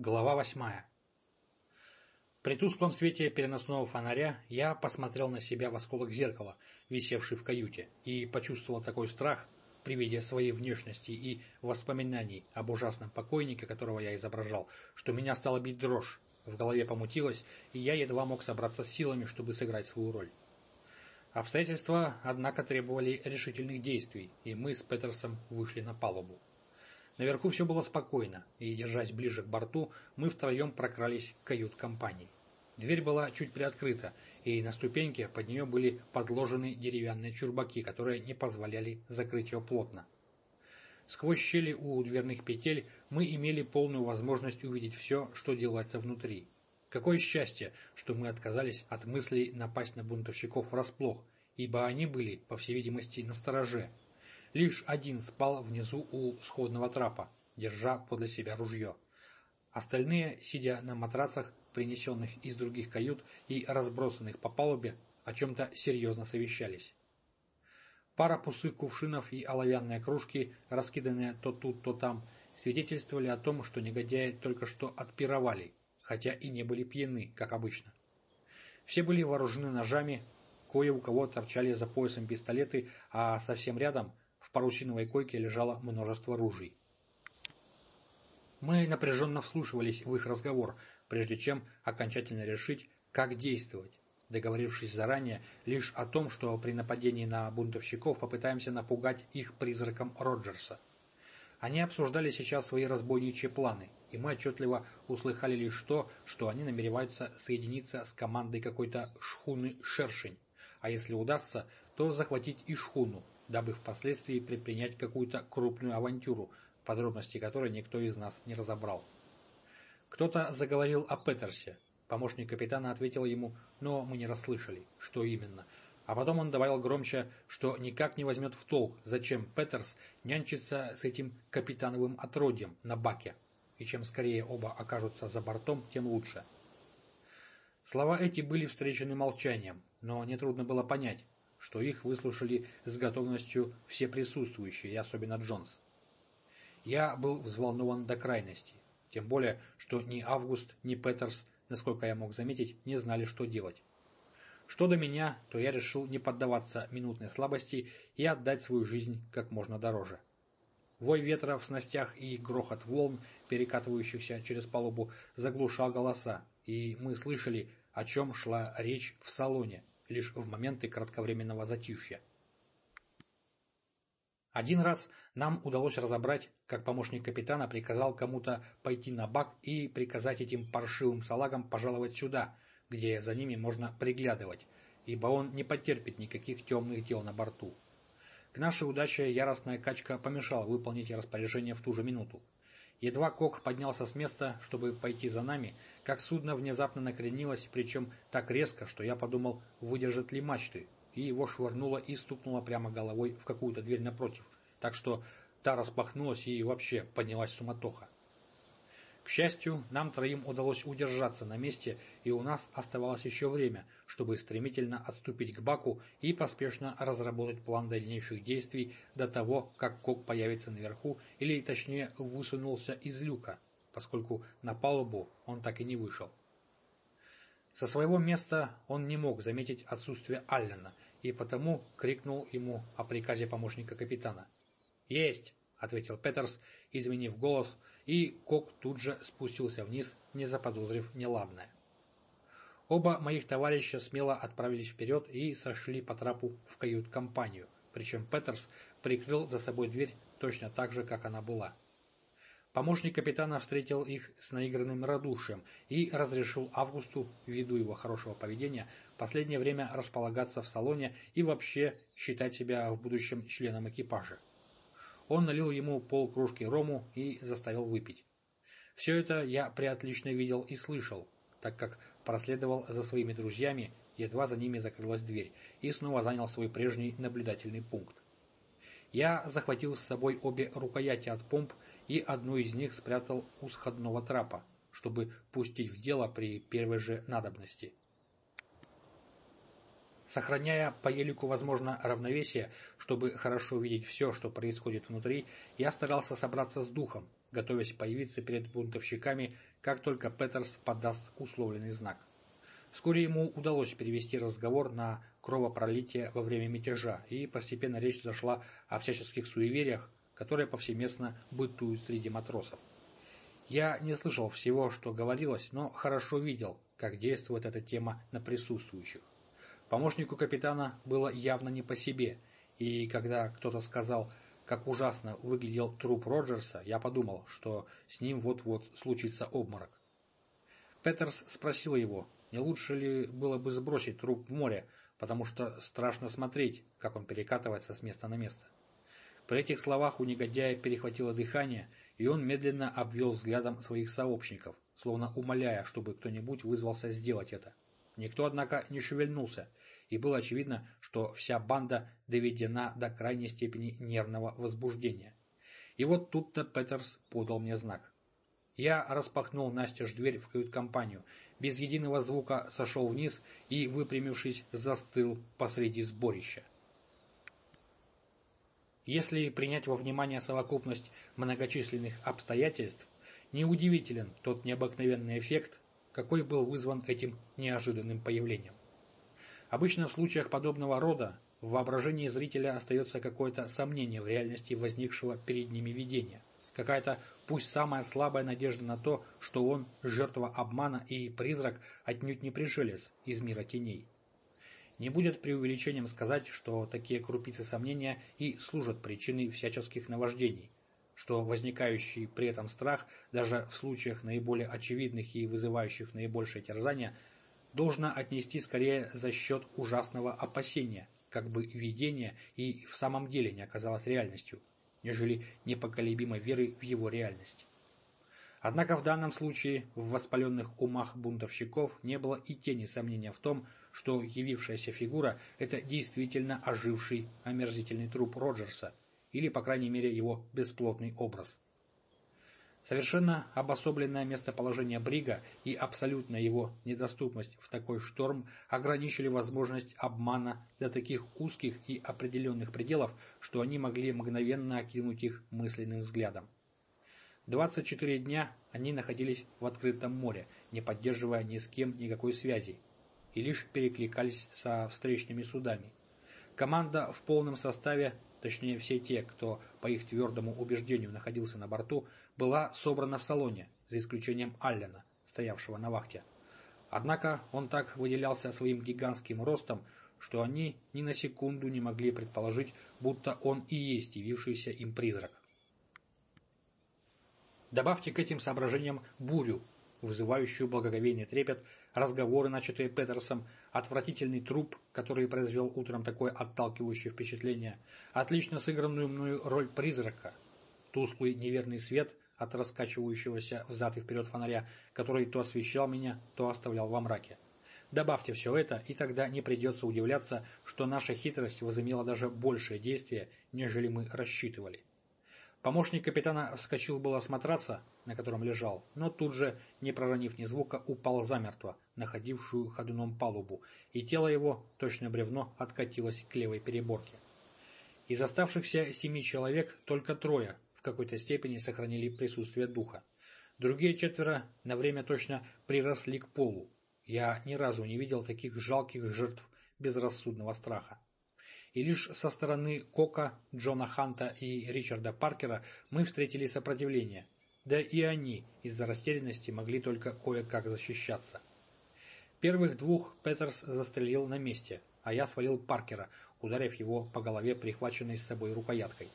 Глава восьмая. При тусклом свете переносного фонаря я посмотрел на себя в осколок зеркала, висевший в каюте, и почувствовал такой страх при виде своей внешности и воспоминаний об ужасном покойнике, которого я изображал, что меня стало бить дрожь, в голове помутилось, и я едва мог собраться с силами, чтобы сыграть свою роль. Обстоятельства, однако, требовали решительных действий, и мы с Петерсом вышли на палубу. Наверху все было спокойно, и, держась ближе к борту, мы втроем прокрались к кают-компании. Дверь была чуть приоткрыта, и на ступеньке под нее были подложены деревянные чурбаки, которые не позволяли закрыть ее плотно. Сквозь щели у дверных петель мы имели полную возможность увидеть все, что делается внутри. Какое счастье, что мы отказались от мыслей напасть на бунтовщиков врасплох, ибо они были, по всей видимости, на стороже, Лишь один спал внизу у сходного трапа, держа подле себя ружье. Остальные, сидя на матрацах, принесенных из других кают и разбросанных по палубе, о чем-то серьезно совещались. Пара пустых кувшинов и оловянные кружки, раскиданные то тут, то там, свидетельствовали о том, что негодяи только что отпировали, хотя и не были пьяны, как обычно. Все были вооружены ножами, кое у кого торчали за поясом пистолеты, а совсем рядом в парусиновой койке лежало множество ружей. Мы напряженно вслушивались в их разговор, прежде чем окончательно решить, как действовать, договорившись заранее лишь о том, что при нападении на бунтовщиков попытаемся напугать их призраком Роджерса. Они обсуждали сейчас свои разбойничьи планы, и мы отчетливо услыхали лишь то, что они намереваются соединиться с командой какой-то шхуны «Шершень», а если удастся, то захватить и шхуну, дабы впоследствии предпринять какую-то крупную авантюру, подробности которой никто из нас не разобрал. Кто-то заговорил о Петерсе. Помощник капитана ответил ему, но мы не расслышали, что именно. А потом он добавил громче, что никак не возьмет в толк, зачем Петерс нянчится с этим капитановым отродьем на баке. И чем скорее оба окажутся за бортом, тем лучше. Слова эти были встречены молчанием, но нетрудно было понять, что их выслушали с готовностью все присутствующие, и особенно Джонс. Я был взволнован до крайности, тем более, что ни Август, ни Петерс, насколько я мог заметить, не знали, что делать. Что до меня, то я решил не поддаваться минутной слабости и отдать свою жизнь как можно дороже. Вой ветра в снастях и грохот волн, перекатывающихся через палубу, заглушал голоса, и мы слышали, о чем шла речь в салоне, лишь в моменты кратковременного затишья. Один раз нам удалось разобрать, как помощник капитана приказал кому-то пойти на бак и приказать этим паршивым салагам пожаловать сюда, где за ними можно приглядывать, ибо он не потерпит никаких темных дел на борту. К нашей удаче яростная качка помешала выполнить распоряжение в ту же минуту. Едва Кок поднялся с места, чтобы пойти за нами, как судно внезапно накренилось, причем так резко, что я подумал, выдержат ли мачты, и его швырнуло и стукнуло прямо головой в какую-то дверь напротив, так что та распахнулась и вообще поднялась суматоха. К счастью, нам троим удалось удержаться на месте, и у нас оставалось еще время, чтобы стремительно отступить к баку и поспешно разработать план дальнейших действий до того, как Кок появится наверху, или точнее высунулся из люка, поскольку на палубу он так и не вышел. Со своего места он не мог заметить отсутствие Аллена, и потому крикнул ему о приказе помощника капитана. «Есть!» — ответил Петерс, изменив голос — и Кок тут же спустился вниз, не заподозрив неладное. Оба моих товарища смело отправились вперед и сошли по трапу в кают-компанию, причем Петерс прикрыл за собой дверь точно так же, как она была. Помощник капитана встретил их с наигранным радушием и разрешил Августу, ввиду его хорошего поведения, последнее время располагаться в салоне и вообще считать себя в будущем членом экипажа. Он налил ему полкружки рому и заставил выпить. Все это я приотлично видел и слышал, так как проследовал за своими друзьями, едва за ними закрылась дверь, и снова занял свой прежний наблюдательный пункт. Я захватил с собой обе рукояти от помп и одну из них спрятал у сходного трапа, чтобы пустить в дело при первой же надобности. Сохраняя по елику, возможно, равновесие, чтобы хорошо увидеть все, что происходит внутри, я старался собраться с духом готовясь появиться перед бунтовщиками, как только Петерс подаст условленный знак. Вскоре ему удалось перевести разговор на кровопролитие во время мятежа, и постепенно речь зашла о всяческих суевериях, которые повсеместно бытуют среди матросов. Я не слышал всего, что говорилось, но хорошо видел, как действует эта тема на присутствующих. Помощнику капитана было явно не по себе, и когда кто-то сказал, как ужасно выглядел труп Роджерса, я подумал, что с ним вот-вот случится обморок. Петерс спросил его, не лучше ли было бы сбросить труп в море, потому что страшно смотреть, как он перекатывается с места на место. При этих словах у негодяя перехватило дыхание, и он медленно обвел взглядом своих сообщников, словно умоляя, чтобы кто-нибудь вызвался сделать это. Никто, однако, не шевельнулся, и было очевидно, что вся банда доведена до крайней степени нервного возбуждения. И вот тут-то Петерс подал мне знак. Я распахнул настежь дверь в кают-компанию, без единого звука сошел вниз и, выпрямившись, застыл посреди сборища. Если принять во внимание совокупность многочисленных обстоятельств, неудивителен тот необыкновенный эффект, какой был вызван этим неожиданным появлением. Обычно в случаях подобного рода в воображении зрителя остается какое-то сомнение в реальности возникшего перед ними видения, какая-то пусть самая слабая надежда на то, что он жертва обмана и призрак отнюдь не пришелец из мира теней. Не будет преувеличением сказать, что такие крупицы сомнения и служат причиной всяческих наваждений, что возникающий при этом страх, даже в случаях наиболее очевидных и вызывающих наибольшее терзание, должно отнести скорее за счет ужасного опасения, как бы видение и в самом деле не оказалось реальностью, нежели непоколебимой веры в его реальность. Однако в данном случае в воспаленных умах бунтовщиков не было и тени сомнения в том, что явившаяся фигура – это действительно оживший омерзительный труп Роджерса, или, по крайней мере, его бесплотный образ. Совершенно обособленное местоположение Брига и абсолютная его недоступность в такой шторм ограничили возможность обмана до таких узких и определенных пределов, что они могли мгновенно окинуть их мысленным взглядом. 24 дня они находились в открытом море, не поддерживая ни с кем никакой связи, и лишь перекликались со встречными судами. Команда в полном составе, точнее все те, кто по их твердому убеждению находился на борту, была собрана в салоне, за исключением Аллена, стоявшего на вахте. Однако он так выделялся своим гигантским ростом, что они ни на секунду не могли предположить, будто он и есть явившийся им призрак. Добавьте к этим соображениям бурю, вызывающую благоговейный трепет, разговоры, начатые Петерсом, отвратительный труп, который произвел утром такое отталкивающее впечатление, отлично сыгранную мною роль призрака, тусклый неверный свет от раскачивающегося взад и вперед фонаря, который то освещал меня, то оставлял во мраке. Добавьте все это, и тогда не придется удивляться, что наша хитрость возымела даже большее действие, нежели мы рассчитывали. Помощник капитана вскочил было осмотреться, на котором лежал, но тут же, не проронив ни звука, упал замертво, находившую ходуном палубу, и тело его, точно бревно, откатилось к левой переборке. Из оставшихся семи человек только трое в какой-то степени сохранили присутствие духа. Другие четверо на время точно приросли к полу. Я ни разу не видел таких жалких жертв безрассудного страха и лишь со стороны Кока, Джона Ханта и Ричарда Паркера мы встретили сопротивление, да и они из-за растерянности могли только кое-как защищаться. Первых двух Петерс застрелил на месте, а я свалил Паркера, ударив его по голове прихваченной с собой рукояткой.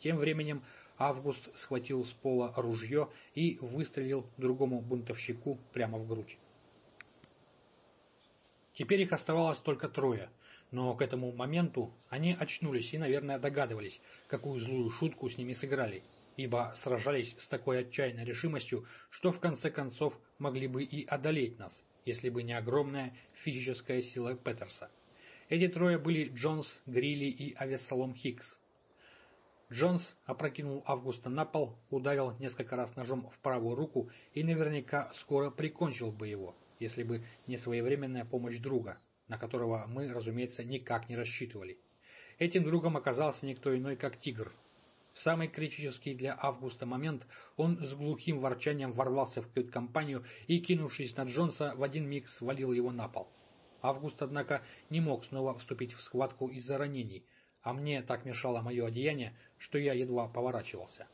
Тем временем Август схватил с пола ружье и выстрелил другому бунтовщику прямо в грудь. Теперь их оставалось только трое — но к этому моменту они очнулись и, наверное, догадывались, какую злую шутку с ними сыграли, ибо сражались с такой отчаянной решимостью, что в конце концов могли бы и одолеть нас, если бы не огромная физическая сила Петерса. Эти трое были Джонс, Грилли и Авессалом Хикс. Джонс опрокинул Августа на пол, ударил несколько раз ножом в правую руку и наверняка скоро прикончил бы его, если бы не своевременная помощь друга, на которого мы, разумеется, никак не рассчитывали. Этим другом оказался никто иной, как тигр. В самый критический для Августа момент он с глухим ворчанием ворвался в кают-компанию и, кинувшись на Джонса, в один миг свалил его на пол. Август, однако, не мог снова вступить в схватку из-за ранений, а мне так мешало мое одеяние, что я едва поворачивался.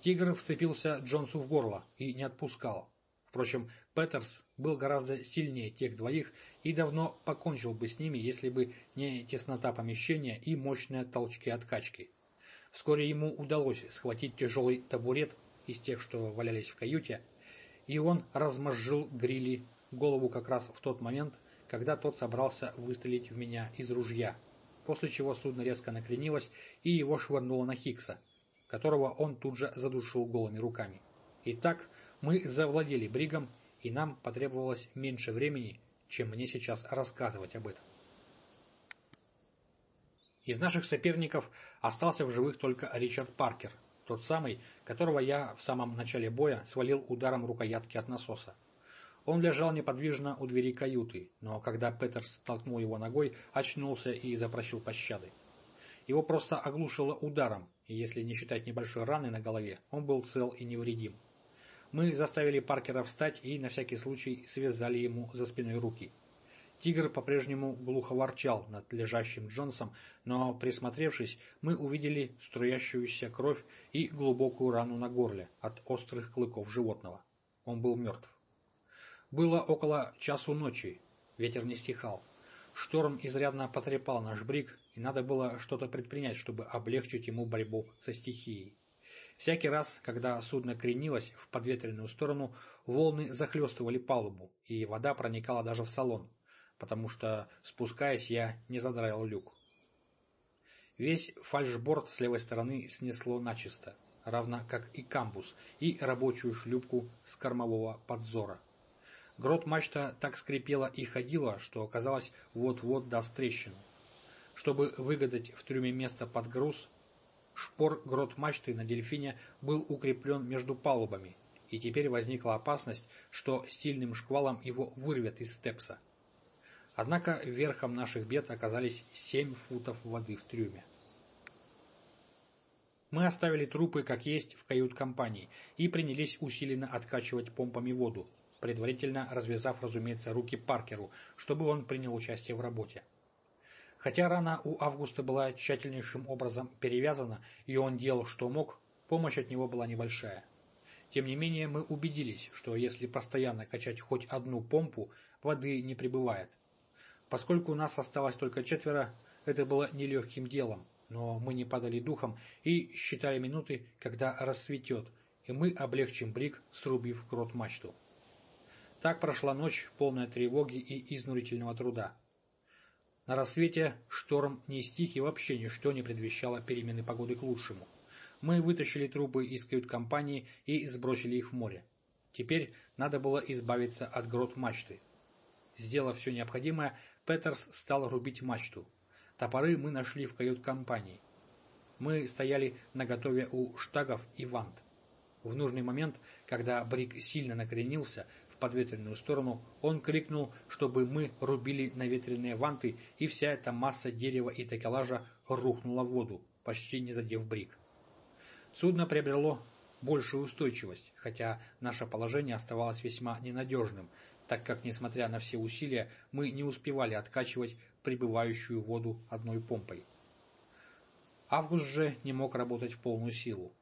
Тигр вцепился Джонсу в горло и не отпускал. Впрочем, Петерс был гораздо сильнее тех двоих и давно покончил бы с ними, если бы не теснота помещения и мощные толчки откачки. Вскоре ему удалось схватить тяжелый табурет из тех, что валялись в каюте, и он размозжил грили голову как раз в тот момент, когда тот собрался выстрелить в меня из ружья, после чего судно резко накренилось и его швырнуло на Хикса, которого он тут же задушил голыми руками. Итак, мы завладели Бригом, и нам потребовалось меньше времени, чем мне сейчас рассказывать об этом. Из наших соперников остался в живых только Ричард Паркер, тот самый, которого я в самом начале боя свалил ударом рукоятки от насоса. Он лежал неподвижно у двери каюты, но когда Петерс толкнул его ногой, очнулся и запросил пощады. Его просто оглушило ударом, и если не считать небольшой раны на голове, он был цел и невредим. Мы заставили Паркера встать и на всякий случай связали ему за спиной руки. Тигр по-прежнему глухо ворчал над лежащим Джонсом, но, присмотревшись, мы увидели струящуюся кровь и глубокую рану на горле от острых клыков животного. Он был мертв. Было около часу ночи. Ветер не стихал. Шторм изрядно потрепал наш брик, и надо было что-то предпринять, чтобы облегчить ему борьбу со стихией. Всякий раз, когда судно кренилось в подветренную сторону, волны захлестывали палубу, и вода проникала даже в салон, потому что, спускаясь, я не задраил люк. Весь фальшборд с левой стороны снесло начисто, равно как и камбус, и рабочую шлюпку с кормового подзора. Грот-мачта так скрипела и ходила, что, казалось, вот-вот даст трещину. Чтобы выгадать в трюме место под груз, шпор грот-мачты на дельфине был укреплен между палубами, и теперь возникла опасность, что сильным шквалом его вырвет из степса. Однако верхом наших бед оказались семь футов воды в трюме. Мы оставили трупы как есть в кают-компании и принялись усиленно откачивать помпами воду, предварительно развязав, разумеется, руки Паркеру, чтобы он принял участие в работе. Хотя рана у Августа была тщательнейшим образом перевязана, и он делал, что мог, помощь от него была небольшая. Тем не менее, мы убедились, что если постоянно качать хоть одну помпу, воды не прибывает. Поскольку у нас осталось только четверо, это было нелегким делом, но мы не падали духом и считали минуты, когда рассветет, и мы облегчим брик, срубив крот мачту. Так прошла ночь, полная тревоги и изнурительного труда. На рассвете шторм не стих и вообще ничто не предвещало перемены погоды к лучшему. Мы вытащили трупы из кают-компании и сбросили их в море. Теперь надо было избавиться от грот мачты. Сделав все необходимое, Петерс стал рубить мачту. Топоры мы нашли в кают-компании. Мы стояли наготове у штагов и вант. В нужный момент, когда Брик сильно накренился подветренную сторону, он крикнул, чтобы мы рубили наветренные ванты, и вся эта масса дерева и такелажа рухнула в воду, почти не задев Брик. Судно приобрело большую устойчивость, хотя наше положение оставалось весьма ненадежным, так как, несмотря на все усилия, мы не успевали откачивать прибывающую воду одной помпой. Август же не мог работать в полную силу.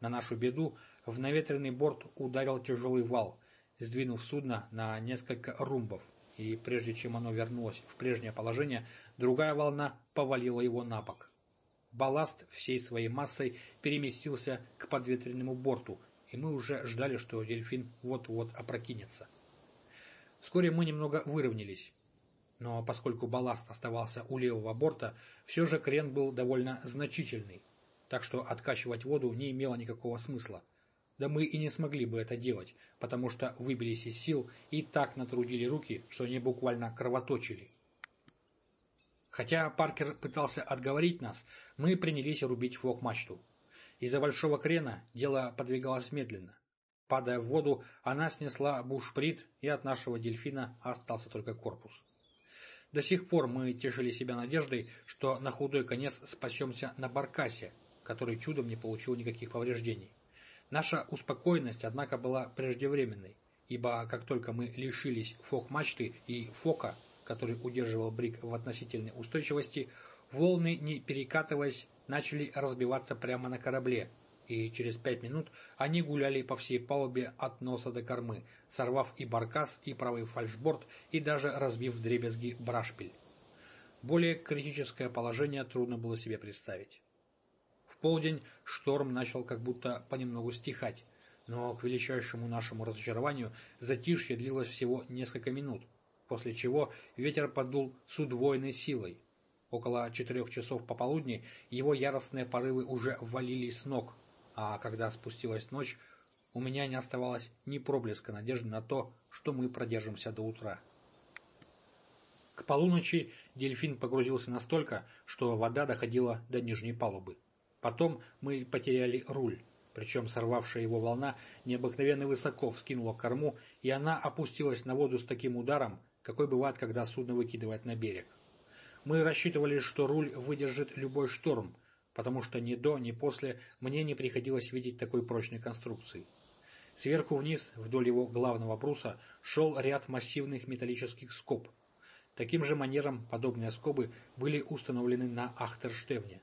На нашу беду в наветренный борт ударил тяжелый вал, сдвинув судно на несколько румбов, и прежде чем оно вернулось в прежнее положение, другая волна повалила его на бок. Балласт всей своей массой переместился к подветренному борту, и мы уже ждали, что дельфин вот-вот опрокинется. Вскоре мы немного выровнялись. Но поскольку балласт оставался у левого борта, все же крен был довольно значительный, так что откачивать воду не имело никакого смысла. Да мы и не смогли бы это делать, потому что выбились из сил и так натрудили руки, что они буквально кровоточили. Хотя Паркер пытался отговорить нас, мы принялись рубить фок-мачту. Из-за большого крена дело подвигалось медленно. Падая в воду, она снесла бушприт, и от нашего дельфина остался только корпус. До сих пор мы тешили себя надеждой, что на худой конец спасемся на баркасе, который чудом не получил никаких повреждений. Наша успокоенность, однако, была преждевременной, ибо как только мы лишились фок-мачты и фока, который удерживал брик в относительной устойчивости, волны, не перекатываясь, начали разбиваться прямо на корабле, и через пять минут они гуляли по всей палубе от носа до кормы, сорвав и баркас, и правый фальшборд, и даже разбив вдребезги брашпиль. Более критическое положение трудно было себе представить. Полдень шторм начал как будто понемногу стихать, но к величайшему нашему разочарованию затишье длилось всего несколько минут, после чего ветер подул с удвоенной силой. Около четырех часов пополудни его яростные порывы уже валились с ног, а когда спустилась ночь, у меня не оставалось ни проблеска надежды на то, что мы продержимся до утра. К полуночи дельфин погрузился настолько, что вода доходила до нижней палубы. Потом мы потеряли руль, причем сорвавшая его волна необыкновенно высоко вскинула корму, и она опустилась на воду с таким ударом, какой бывает, когда судно выкидывает на берег. Мы рассчитывали, что руль выдержит любой шторм, потому что ни до, ни после мне не приходилось видеть такой прочной конструкции. Сверху вниз, вдоль его главного бруса, шел ряд массивных металлических скоб. Таким же манером подобные скобы были установлены на Ахтерштевне.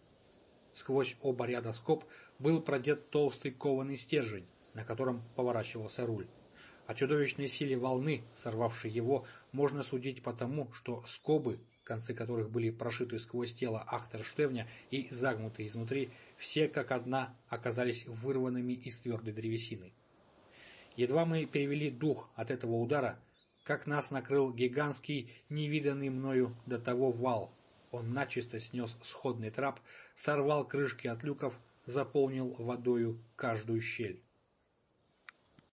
Сквозь оба ряда скоб был продет толстый кованый стержень, на котором поворачивался руль. О чудовищной силе волны, сорвавшей его, можно судить потому, что скобы концы которых были прошиты сквозь тело Ахтерштевня и загнуты изнутри, все как одна оказались вырванными из твердой древесины. Едва мы перевели дух от этого удара, как нас накрыл гигантский, невиданный мною до того вал. Он начисто снес сходный трап, сорвал крышки от люков, заполнил водою каждую щель.